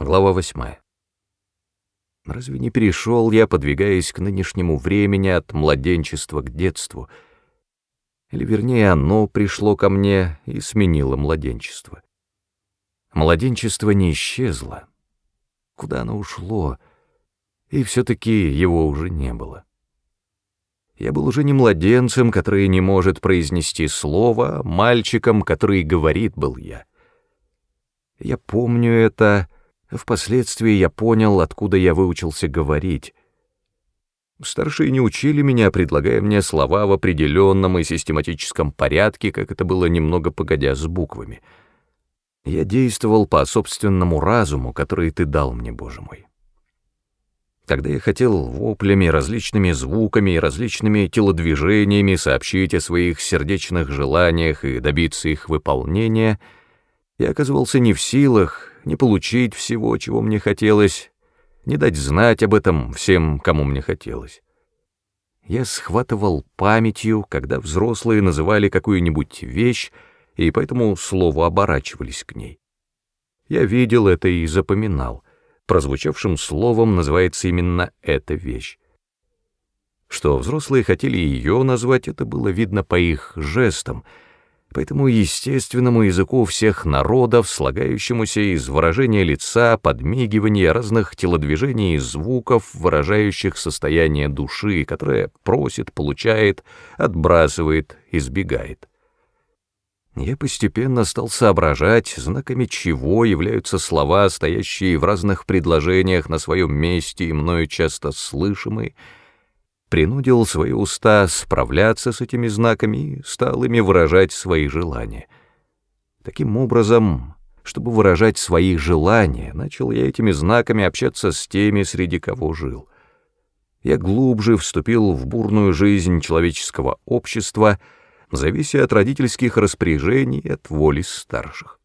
Глава восьмая. Разве не перешел я, подвигаясь к нынешнему времени от младенчества к детству? Или, вернее, оно пришло ко мне и сменило младенчество? Младенчество не исчезло. Куда оно ушло? И все-таки его уже не было. Я был уже не младенцем, который не может произнести слово, а мальчиком, который говорит, был я. Я помню это Впоследствии я понял, откуда я выучился говорить. Старшие не учили меня, предлагая мне слова в определенном и систематическом порядке, как это было немного погодя с буквами. Я действовал по собственному разуму, который ты дал мне, Боже мой. Когда я хотел воплями, различными звуками и различными телодвижениями сообщить о своих сердечных желаниях и добиться их выполнения, я оказывался не в силах, не получить всего, чего мне хотелось, не дать знать об этом всем, кому мне хотелось. Я схватывал памятью, когда взрослые называли какую-нибудь вещь, и поэтому слово оборачивались к ней. Я видел это и запоминал. Прозвучавшим словом называется именно эта вещь. Что взрослые хотели ее назвать, это было видно по их жестам — по этому естественному языку всех народов, слагающемуся из выражения лица, подмигивания, разных телодвижений и звуков, выражающих состояние души, которое просит, получает, отбрасывает, избегает. Я постепенно стал соображать, знаками чего являются слова, стоящие в разных предложениях на своем месте и мною часто слышимые, принудил свои уста справляться с этими знаками и стал ими выражать свои желания. Таким образом, чтобы выражать свои желания, начал я этими знаками общаться с теми, среди кого жил. Я глубже вступил в бурную жизнь человеческого общества, завися от родительских распоряжений и от воли старших.